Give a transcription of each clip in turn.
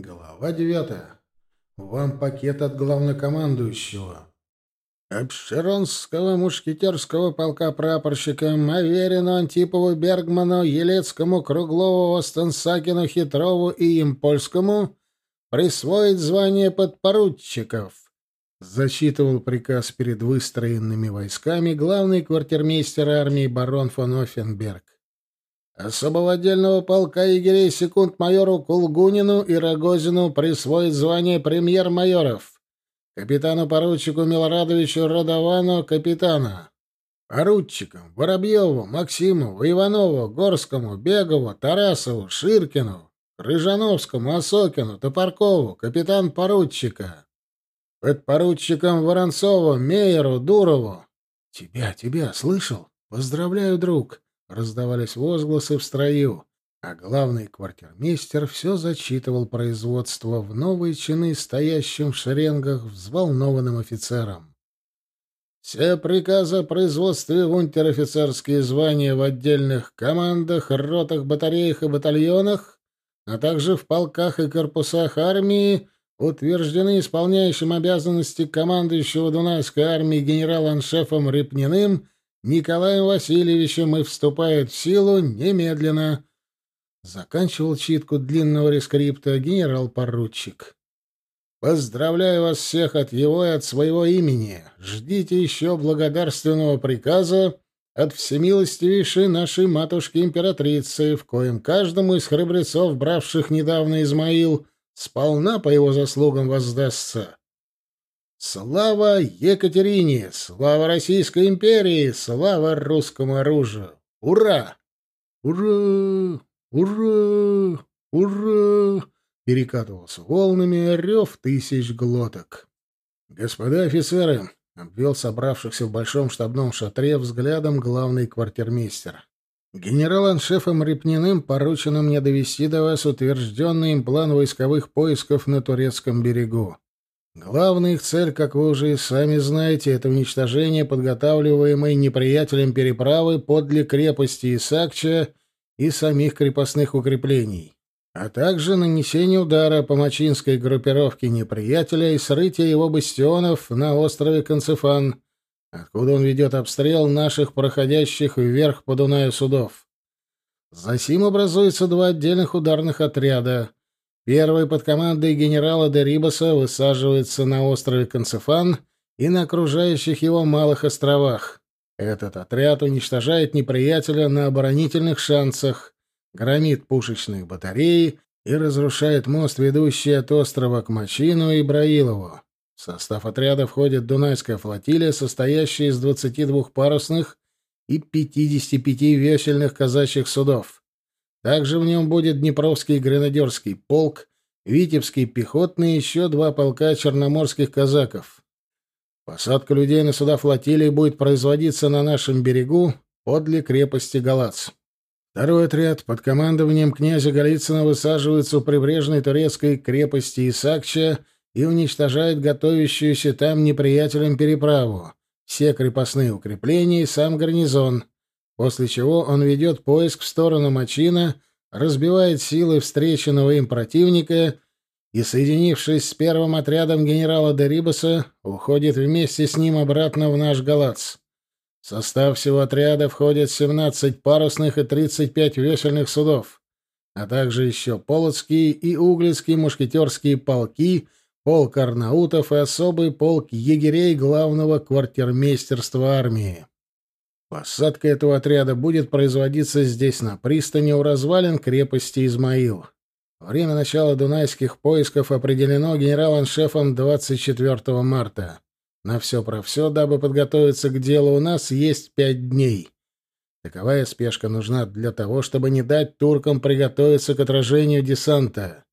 Глава девятая. Вам пакет от главнокомандующего. Обширонского мушкетерского полка прапорщика Маверину, Антипову, Бергману, Елецкому, Круглову, Остенсакину, Хитрову и Импольскому присвоить звание подпоручиков. Зачитывал приказ перед выстроенными войсками главный квартирмейстер армии барон фон Оффенберг особого отдельного полка егерей секунд-майору Кулгунину и Рогозину присвоить звание премьер-майоров, капитану-поручику Милорадовичу Родовану капитана, поручикам Воробьеву, Максимову, Иванову, Горскому, Бегову, Тарасову, Ширкину, Рыжановскому, Осокину, Топоркову, капитан-поручика, подпоручикам Воронцову, Мейеру, Дурову. «Тебя, тебя, слышал? Поздравляю, друг!» Раздавались возгласы в строю, а главный квартирмейстер все зачитывал производство в новые чины стоящим в шеренгах взволнованным офицерам. Все приказы о производстве в унтер-офицерские звания в отдельных командах, ротах, батареях и батальонах, а также в полках и корпусах армии утверждены исполняющим обязанности командующего Дунайской армии генерал-аншефом Репниным Николаем Васильевичем и вступает в силу немедленно. Заканчивал читку длинного рескрипта генерал-поручик. Поздравляю вас всех от его и от своего имени. Ждите еще благодарственного приказа от всемилостивейшей нашей матушки-императрицы, в коем каждому из храбрецов, бравших недавно Измаил, сполна по его заслугам воздастся. Слава Екатерине! Слава Российской империи! Слава русскому оружию! Ура! Ура! Ура! Ура! Перекатывался волнами рев тысяч глоток. Господа офицеры, обвел собравшихся в большом штабном шатре взглядом главный квартирмейстер. Генерал-аншефом Репниным поручено мне довести до вас утвержденный им план войсковых поисков на турецком берегу. Главная их цель, как вы уже и сами знаете, это уничтожение подготавливаемой неприятелем переправы подле крепости Исакча и самих крепостных укреплений, а также нанесение удара по мачинской группировке неприятеля и срытие его бастионов на острове Концефан, откуда он ведет обстрел наших проходящих вверх по Дунаю судов. Засим образуется два отдельных ударных отряда — Первый под командой генерала Дерибаса высаживается на острове Концефан и на окружающих его малых островах. Этот отряд уничтожает неприятеля на оборонительных шансах, громит пушечные батареи и разрушает мост, ведущий от острова к Мачину и Браилову. В состав отряда входит Дунайская флотилия, состоящая из 22 парусных и 55 весельных казачьих судов. Также в нем будет Днепровский гренадерский полк, Витебский пехотный и еще два полка черноморских казаков. Посадка людей на суда флотилии будет производиться на нашем берегу подле крепости Галац. Второй отряд под командованием князя Голицына высаживается у прибрежной турецкой крепости Исакча и уничтожает готовящуюся там неприятелем переправу, все крепостные укрепления и сам гарнизон — после чего он ведет поиск в сторону Мачина, разбивает силы встреченного им противника и, соединившись с первым отрядом генерала Дерибаса, уходит вместе с ним обратно в наш Галац. В состав всего отряда входят 17 парусных и 35 весельных судов, а также еще Полоцкие и Углицкие мушкетерские полки, полк арнаутов и особый полк егерей главного квартирмейстерства армии. Посадка этого отряда будет производиться здесь, на пристани, у развалин крепости Измаил. Время начала дунайских поисков определено генерал-аншефом 24 марта. На все про все, дабы подготовиться к делу, у нас есть пять дней. Таковая спешка нужна для того, чтобы не дать туркам приготовиться к отражению десанта.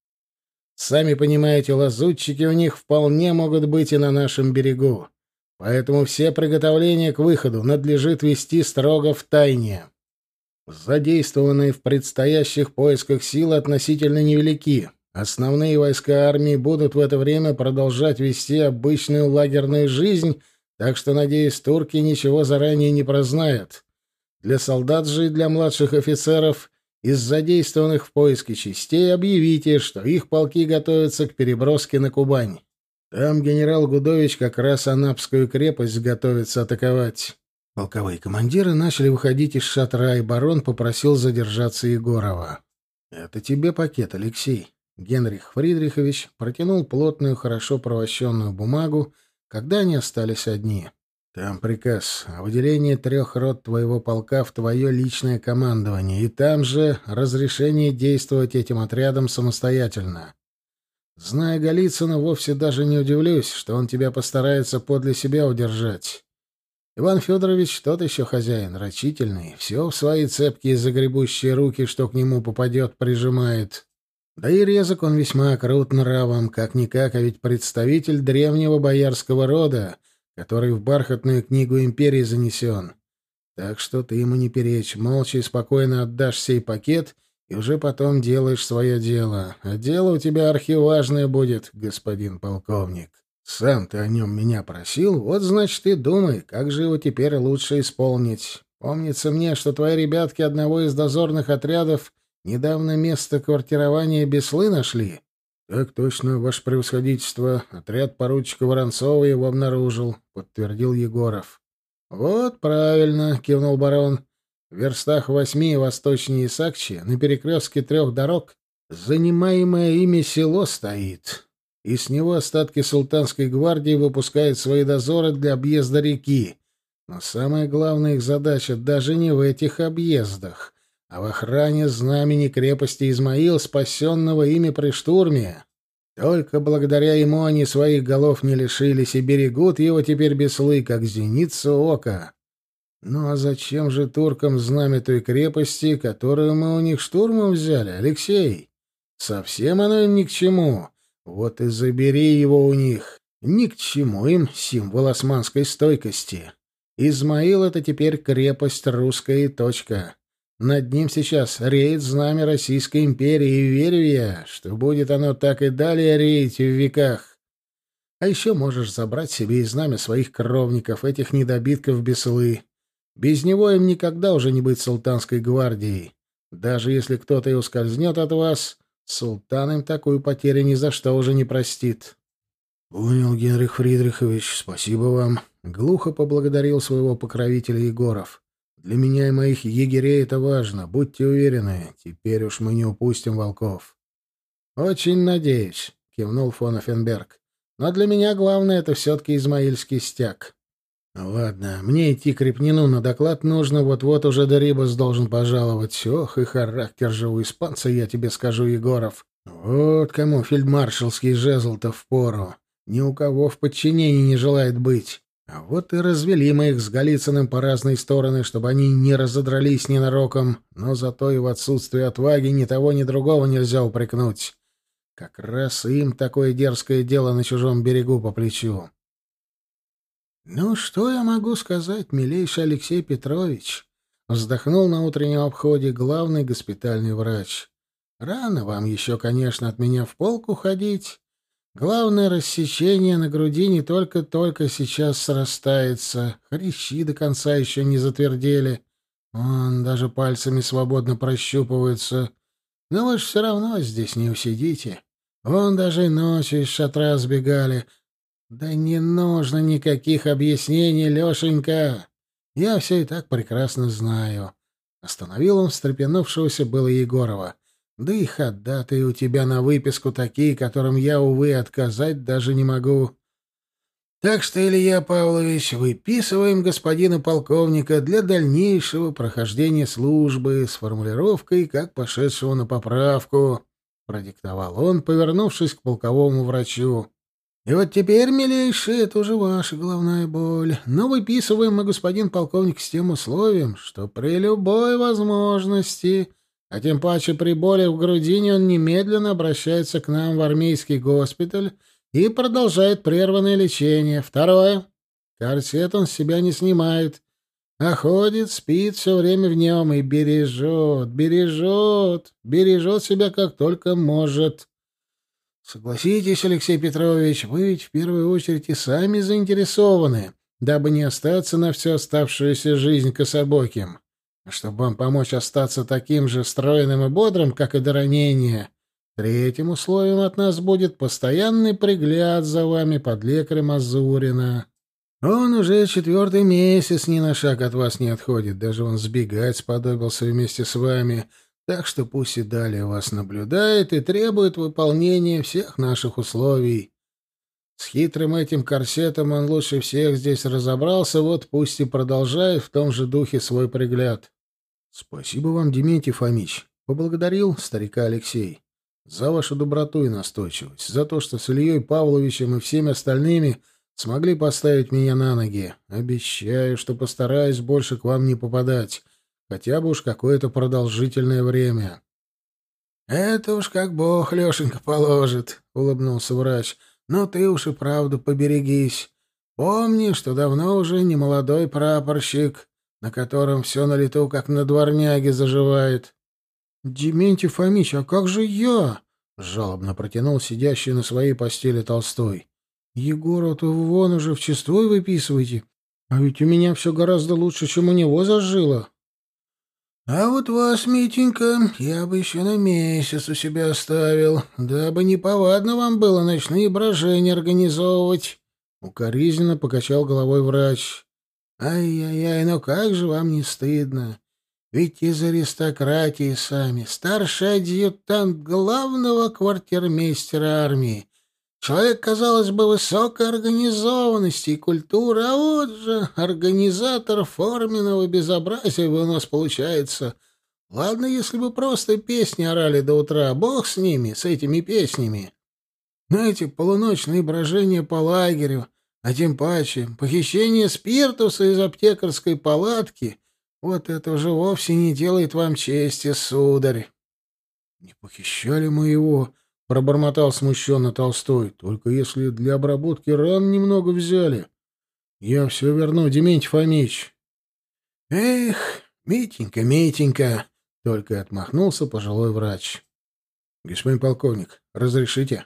Сами понимаете, лазутчики у них вполне могут быть и на нашем берегу. Поэтому все приготовления к выходу надлежит вести строго в тайне. Задействованные в предстоящих поисках силы относительно невелики. Основные войска армии будут в это время продолжать вести обычную лагерную жизнь, так что, надеюсь, турки ничего заранее не прознают. Для солдат же и для младших офицеров из задействованных в поиске частей объявите, что их полки готовятся к переброске на Кубань. Там генерал Гудович как раз Анапскую крепость готовится атаковать. Полковые командиры начали выходить из шатра, и барон попросил задержаться Егорова. «Это тебе пакет, Алексей». Генрих Фридрихович протянул плотную, хорошо провощенную бумагу, когда они остались одни. Там приказ о выделении трех рот твоего полка в твое личное командование, и там же разрешение действовать этим отрядом самостоятельно. Зная Голицына, вовсе даже не удивлюсь, что он тебя постарается подле себя удержать. Иван Федорович тот еще хозяин, рачительный, все в свои цепкие загребущие руки, что к нему попадет, прижимает. Да и резок он весьма крут нравом, как-никак, а ведь представитель древнего боярского рода, который в бархатную книгу империи занесен. Так что ты ему не перечь, молча и спокойно отдашь сей пакет и уже потом делаешь свое дело. А дело у тебя архиважное будет, господин полковник. Сам ты о нем меня просил, вот значит и думай, как же его теперь лучше исполнить. Помнится мне, что твои ребятки одного из дозорных отрядов недавно место квартирования Беслы нашли. — Так точно, ваше превосходительство. Отряд поручика Воронцова его обнаружил, — подтвердил Егоров. — Вот правильно, — кивнул барон. В верстах восьми восточнее Исакчи, на перекрестке трех дорог, занимаемое ими село стоит, и с него остатки султанской гвардии выпускают свои дозоры для объезда реки. Но самая главная их задача даже не в этих объездах, а в охране знамени крепости Измаил, спасенного ими при штурме. Только благодаря ему они своих голов не лишились и берегут его теперь без слы, как зеницу ока. Ну а зачем же туркам знамя той крепости, которую мы у них штурмом взяли, Алексей? Совсем оно им ни к чему. Вот и забери его у них. Ни к чему им символ османской стойкости. Измаил — это теперь крепость русская и точка. Над ним сейчас реет знамя Российской империи, и верю я, что будет оно так и далее реять в веках. А еще можешь забрать себе и знамя своих кровников, этих недобитков Беслы. Без него им никогда уже не быть султанской гвардией. Даже если кто-то и ускользнет от вас, султан им такую потерю ни за что уже не простит. — Понял, Генрих Фридрихович, спасибо вам. Глухо поблагодарил своего покровителя Егоров. Для меня и моих егерей это важно, будьте уверены. Теперь уж мы не упустим волков. Очень надеюсь, кивнул фон Оффенберг. Но для меня главное это все-таки измаильский стяг. Ладно, мне идти к Репнину на доклад нужно, вот-вот уже Дарибас должен пожаловать. Ох, и характер же у испанца, я тебе скажу, Егоров. Вот кому фельдмаршалский жезл-то впору. Ни у кого в подчинении не желает быть. А вот и развели мы их с Голицыным по разные стороны, чтобы они не разодрались ненароком, но зато и в отсутствии отваги ни того, ни другого нельзя упрекнуть. Как раз им такое дерзкое дело на чужом берегу по плечу. «Ну, что я могу сказать, милейший Алексей Петрович?» — вздохнул на утреннем обходе главный госпитальный врач. «Рано вам еще, конечно, от меня в полк уходить». Главное рассечение на груди не только-только сейчас срастается, хрящи до конца еще не затвердели. Он даже пальцами свободно прощупывается. Но вы ж все равно здесь не усидите. Вон даже ночью из шатра сбегали. Да не нужно никаких объяснений, Лешенька. Я все и так прекрасно знаю. Остановил он встрепенувшегося было Егорова. Да и ходатые у тебя на выписку такие, которым я, увы, отказать даже не могу. Так что, Илья Павлович, выписываем господина полковника для дальнейшего прохождения службы с формулировкой, как пошедшего на поправку, — продиктовал он, повернувшись к полковому врачу. И вот теперь, милейший, это уже ваша головная боль. Но выписываем мы, господин полковник, с тем условием, что при любой возможности а тем паче при боли в грудине он немедленно обращается к нам в армейский госпиталь и продолжает прерванное лечение. Второе. Корсет он с себя не снимает, а ходит, спит все время в нем и бережет, бережет, бережет себя как только может. Согласитесь, Алексей Петрович, вы ведь в первую очередь и сами заинтересованы, дабы не остаться на всю оставшуюся жизнь кособоким. Чтобы вам помочь остаться таким же стройным и бодрым, как и до ранения, третьим условием от нас будет постоянный пригляд за вами под лекарем Азурина. Он уже четвертый месяц ни на шаг от вас не отходит, даже он сбегать сподобился вместе с вами, так что пусть и далее вас наблюдает и требует выполнения всех наших условий. С хитрым этим корсетом он лучше всех здесь разобрался, вот пусть и продолжает в том же духе свой пригляд. Спасибо вам, Дементий Фомич, поблагодарил старика Алексей за вашу доброту и настойчивость, за то, что с Ильей Павловичем и всеми остальными смогли поставить меня на ноги. Обещаю, что постараюсь больше к вам не попадать, хотя бы уж какое-то продолжительное время. — Это уж как бог, Лешенька, положит, — улыбнулся врач. — Но ты уж и правду поберегись. Помни, что давно уже не молодой прапорщик, на котором все на лету, как на дворняге, заживает. — Дементий Фомич, а как же я? — жалобно протянул сидящий на своей постели Толстой. — Егора-то вон уже в частой выписываете, а ведь у меня все гораздо лучше, чем у него зажило. — А вот вас, Митенька, я бы еще на месяц у себя оставил, дабы неповадно вам было ночные брожения организовывать. Укоризненно покачал головой врач. Ай-яй-яй, ну как же вам не стыдно? Ведь из аристократии сами, старший адъютант главного квартирмейстера армии. Человек, казалось бы, высокой организованности и культуры, а вот же организатор форменного безобразия у нас получается. Ладно, если бы просто песни орали до утра, бог с ними, с этими песнями. Но эти полуночные брожения по лагерю, а тем паче похищение спиртуса из аптекарской палатки — вот это уже вовсе не делает вам чести, сударь. — Не похищали мы его, — пробормотал смущенно Толстой, — только если для обработки ран немного взяли. Я все верну, Дементий Фомич. — Эх, Митенька, Митенька! — только отмахнулся пожилой врач. — Господин полковник, разрешите?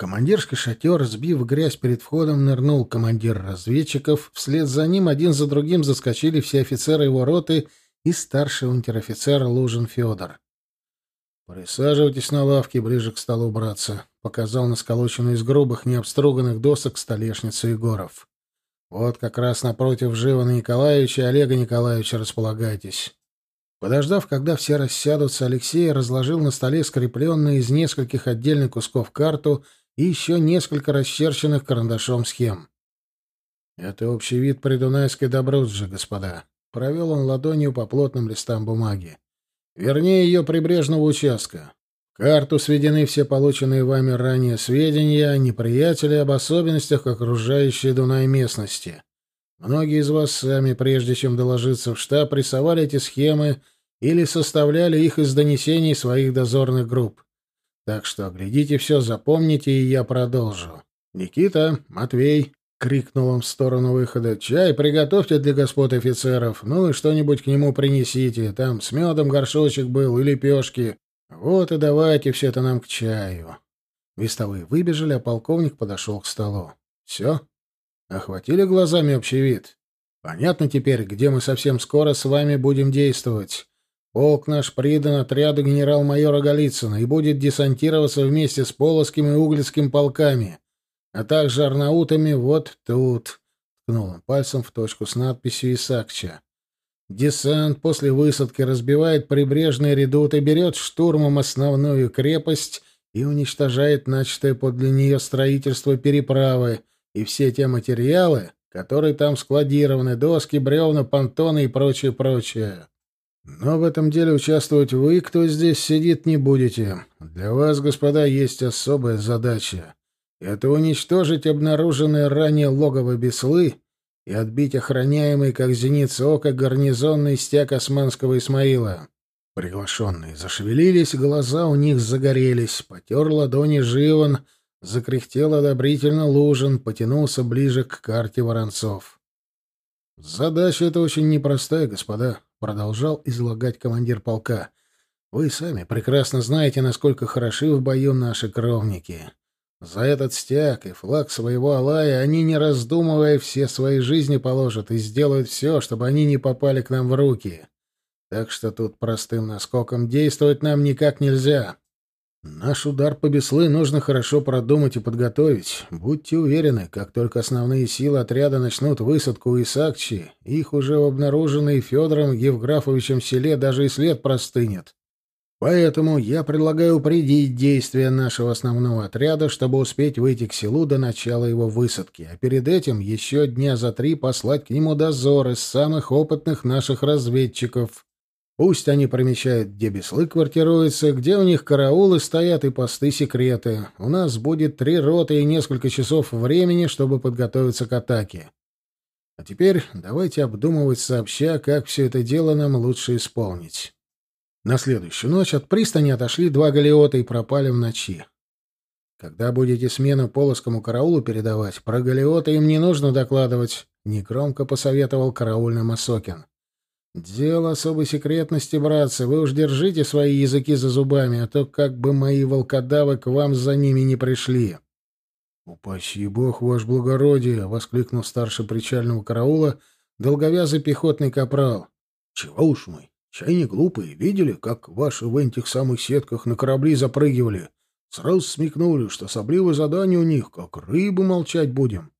командирский шатер, сбив грязь перед входом, нырнул командир разведчиков. Вслед за ним один за другим заскочили все офицеры его роты и старший унтер-офицер Лужин Федор. «Присаживайтесь на лавке ближе к столу, братцы», — показал на сколоченную из грубых, необструганных досок столешницу Егоров. «Вот как раз напротив Живана Николаевича и Олега Николаевича располагайтесь». Подождав, когда все рассядутся, Алексей разложил на столе скрепленную из нескольких отдельных кусков карту — и еще несколько расчерченных карандашом схем. «Это общий вид придунайской Добруджи, господа», — провел он ладонью по плотным листам бумаги. «Вернее, ее прибрежного участка. В карту сведены все полученные вами ранее сведения о неприятеле об особенностях окружающей Дунай местности. Многие из вас сами, прежде чем доложиться в штаб, рисовали эти схемы или составляли их из донесений своих дозорных групп. Так что оглядите все, запомните, и я продолжу. «Никита, Матвей!» — крикнул он в сторону выхода. «Чай приготовьте для господ офицеров. Ну и что-нибудь к нему принесите. Там с медом горшочек был и лепешки. Вот и давайте все это нам к чаю». Вестовые выбежали, а полковник подошел к столу. «Все? Охватили глазами общий вид? Понятно теперь, где мы совсем скоро с вами будем действовать. Полк наш придан отряду генерал-майора Голицына и будет десантироваться вместе с Полоцким и Углицким полками, а также арнаутами вот тут. Ткнул он пальцем в точку с надписью «Исакча». Десант после высадки разбивает прибрежные редуты, берет штурмом основную крепость и уничтожает начатое подле нее строительство переправы и все те материалы, которые там складированы, доски, бревна, понтоны и прочее-прочее. Но в этом деле участвовать вы, кто здесь сидит, не будете. Для вас, господа, есть особая задача. Это уничтожить обнаруженное ранее логово Беслы и отбить охраняемый, как зеница ока, гарнизонный стяг османского Исмаила. Приглашенные зашевелились, глаза у них загорелись, потер ладони Живан, закряхтел одобрительно Лужин, потянулся ближе к карте Воронцов. Задача эта очень непростая, господа продолжал излагать командир полка. Вы сами прекрасно знаете, насколько хороши в бою наши кровники. За этот стяг и флаг своего Алая они, не раздумывая, все свои жизни положат и сделают все, чтобы они не попали к нам в руки. Так что тут простым наскоком действовать нам никак нельзя. Наш удар по Беслы нужно хорошо продумать и подготовить. Будьте уверены, как только основные силы отряда начнут высадку у Исакчи, их уже в обнаруженной Федором Евграфовичем селе даже и след простынет. Поэтому я предлагаю упредить действия нашего основного отряда, чтобы успеть выйти к селу до начала его высадки, а перед этим еще дня за три послать к нему дозор из самых опытных наших разведчиков. Пусть они промечают, где беслы квартируются, где у них караулы стоят и посты секреты. У нас будет три роты и несколько часов времени, чтобы подготовиться к атаке. А теперь давайте обдумывать сообща, как все это дело нам лучше исполнить. На следующую ночь от пристани отошли два галеота и пропали в ночи. Когда будете смену полоскому караулу передавать, про галеота им не нужно докладывать, — негромко посоветовал караульный Масокин. «Дело особой секретности, братцы. Вы уж держите свои языки за зубами, а то как бы мои волкодавы к вам за ними не пришли». «Упаси бог, ваш благородие!» — воскликнул старший причального караула, долговязый пехотный капрал. «Чего уж мы? Чай не глупые. Видели, как ваши в этих самых сетках на корабли запрыгивали? Сразу смекнули, что особливое задание у них, как рыбы молчать будем».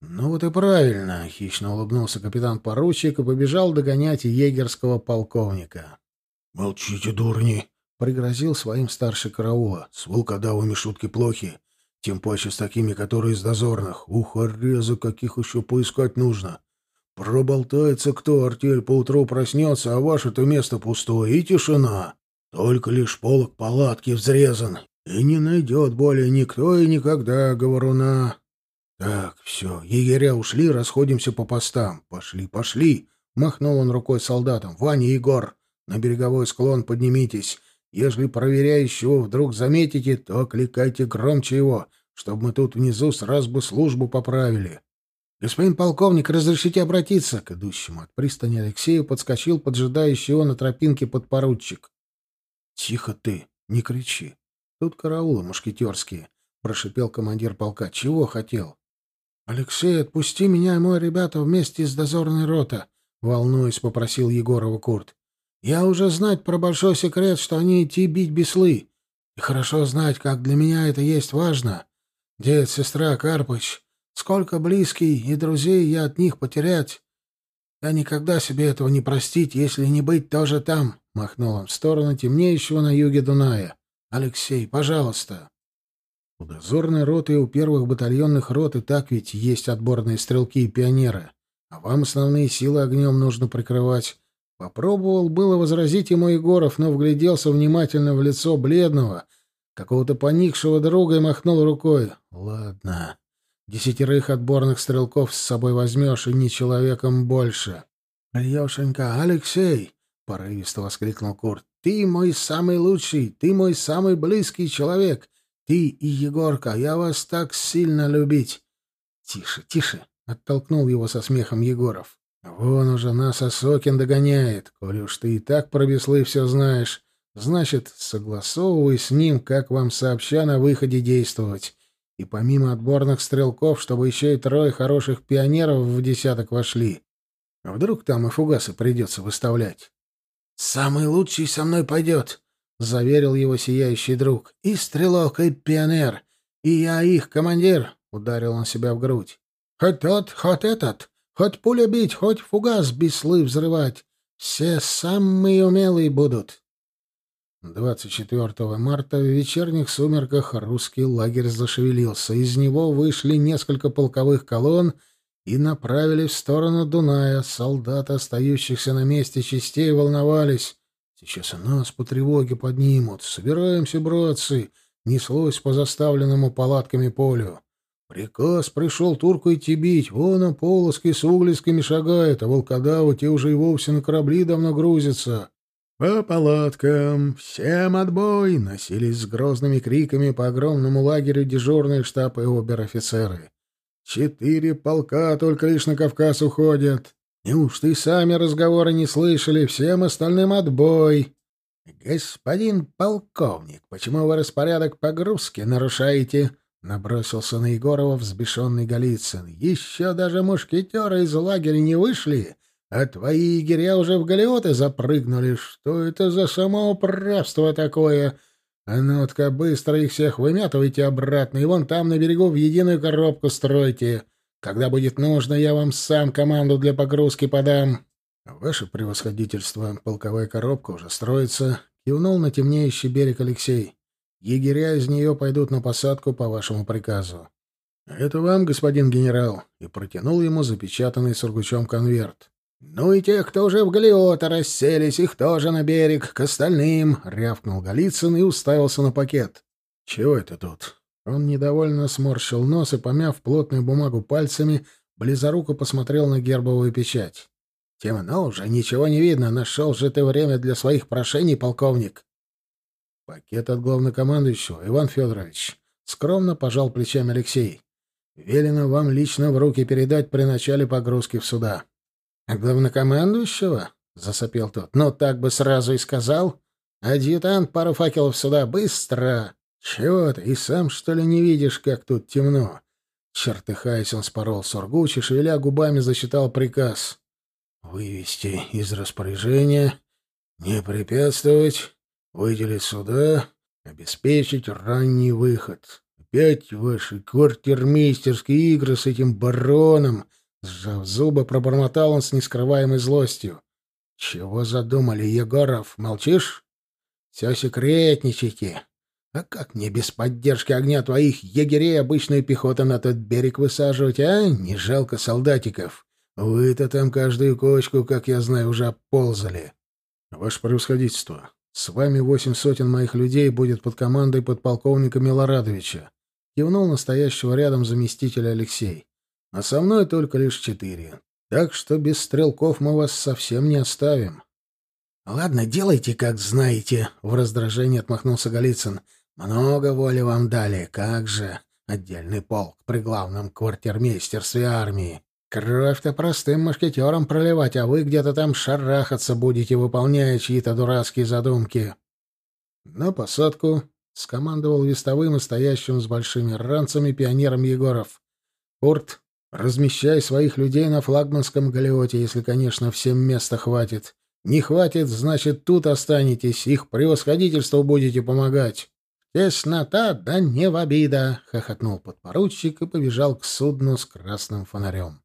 «Ну вот и правильно», — хищно улыбнулся капитан-поручик и побежал догонять егерского полковника. «Молчите, дурни!» — пригрозил своим старший караула. «С волкодавами шутки плохи, тем паче с такими, которые из дозорных. Ухорезы каких еще поискать нужно. Проболтается кто, артель поутру проснется, а ваше-то место пустое, и тишина. Только лишь полок палатки взрезан, и не найдет более никто и никогда говоруна. «Так, все, егеря ушли, расходимся по постам. Пошли, пошли!» — махнул он рукой солдатам. «Ваня, Егор, на береговой склон поднимитесь. Если проверяющего вдруг заметите, то кликайте громче его, чтобы мы тут внизу сразу бы службу поправили». «Господин полковник, разрешите обратиться?» К идущему от пристани Алексею подскочил поджидающий его на тропинке подпоручик. «Тихо ты, не кричи. Тут караулы мушкетерские», — прошипел командир полка. «Чего хотел?» «Алексей, отпусти меня и мой ребята вместе из дозорной роты», — волнуясь, попросил Егорова Курт. «Я уже знать про большой секрет, что они идти бить беслы. И хорошо знать, как для меня это есть важно. Дед, сестра, Карпыч, сколько близких и друзей я от них потерять. Я никогда себе этого не простить, если не быть тоже там», — махнул он в сторону темнеющего на юге Дуная. «Алексей, пожалуйста». У дозорной роты и у первых батальонных рот и так ведь есть отборные стрелки и пионеры. А вам основные силы огнем нужно прикрывать. Попробовал было возразить ему Егоров, но вгляделся внимательно в лицо бледного, какого-то поникшего друга и махнул рукой. «Ладно, десятерых отборных стрелков с собой возьмешь, и не человеком больше». «Лешенька, Алексей!» — порывисто воскликнул Курт. «Ты мой самый лучший, ты мой самый близкий человек. Ты и Егорка, я вас так сильно любить. Тише, тише, оттолкнул его со смехом Егоров. Вон уже нас Осокин догоняет. Коли уж ты и так про веслы все знаешь, значит, согласовывай с ним, как вам сообща на выходе действовать. И помимо отборных стрелков, чтобы еще и трое хороших пионеров в десяток вошли. А вдруг там и фугасы придется выставлять? «Самый лучший со мной пойдет», — заверил его сияющий друг. «И стрелок, и пионер, и я их командир», — ударил он себя в грудь. «Хоть тот, хоть этот, хоть пуля бить, хоть фугас беслы взрывать. Все самые умелые будут». 24 марта в вечерних сумерках русский лагерь зашевелился. Из него вышли несколько полковых колонн и направили в сторону Дуная. Солдаты, остающихся на месте частей, волновались. Сейчас и нас по тревоге поднимут. Собираемся, братцы, неслось по заставленному палатками полю. Приказ пришел турку идти бить. Вон он полоски с углисками шагает, а волкодавы те уже и вовсе на корабли давно грузятся. По палаткам всем отбой! Носились с грозными криками по огромному лагерю дежурные штаб и обер-офицеры. Четыре полка только лишь на Кавказ уходят. Неужто и сами разговоры не слышали? Всем остальным отбой. Господин полковник, почему вы распорядок погрузки нарушаете? Набросился на Егорова взбешенный Голицын. Еще даже мушкетеры из лагеря не вышли. А твои егеря уже в галеоты запрыгнули. Что это за самоуправство такое? А ну-ка, быстро их всех вымятывайте обратно, и вон там на берегу в единую коробку стройте. Когда будет нужно, я вам сам команду для погрузки подам. Ваше превосходительство, полковая коробка уже строится. Кивнул на темнеющий берег Алексей. Егеря из нее пойдут на посадку по вашему приказу. Это вам, господин генерал, и протянул ему запечатанный сургучом конверт. «Ну и тех, кто уже в Галиота расселись, их тоже на берег, к остальным!» — рявкнул Голицын и уставился на пакет. «Чего это тут?» Он недовольно сморщил нос и, помяв плотную бумагу пальцами, близоруко посмотрел на гербовую печать. «Темно уже, ничего не видно. Нашел же ты время для своих прошений, полковник!» «Пакет от главнокомандующего, Иван Федорович!» — скромно пожал плечами Алексей. «Велено вам лично в руки передать при начале погрузки в суда». «А главнокомандующего?» — засопел тот. «Ну, так бы сразу и сказал. Адъютант, пару факелов сюда, быстро!» «Чего ты, и сам, что ли, не видишь, как тут темно?» Чертыхаясь, он спорол сургуч и, шевеля губами, засчитал приказ. «Вывести из распоряжения, не препятствовать, выделить суда, обеспечить ранний выход. Опять ваши квартирмейстерские игры с этим бароном!» Сжав зубы, пробормотал он с нескрываемой злостью. «Чего задумали, Егоров? Молчишь? Все секретничайте. А как мне без поддержки огня твоих егерей обычную пехоту на тот берег высаживать, а? Не жалко солдатиков. Вы-то там каждую кочку, как я знаю, уже оползали. Ваше превосходительство, с вами восемь сотен моих людей будет под командой подполковника Милорадовича. Кивнул настоящего рядом заместителя Алексей а со мной только лишь четыре. Так что без стрелков мы вас совсем не оставим. — Ладно, делайте, как знаете, — в раздражении отмахнулся Голицын. — Много воли вам дали, как же. Отдельный полк при главном квартирмейстерстве армии. Кровь-то простым мушкетерам проливать, а вы где-то там шарахаться будете, выполняя чьи-то дурацкие задумки. — На посадку, — скомандовал вестовым и стоящим с большими ранцами пионером Егоров. — Курт, Размещай своих людей на флагманском галеоте, если, конечно, всем места хватит. Не хватит, значит, тут останетесь, их превосходительству будете помогать. Теснота, да не в обида, — хохотнул подпоручик и побежал к судну с красным фонарем.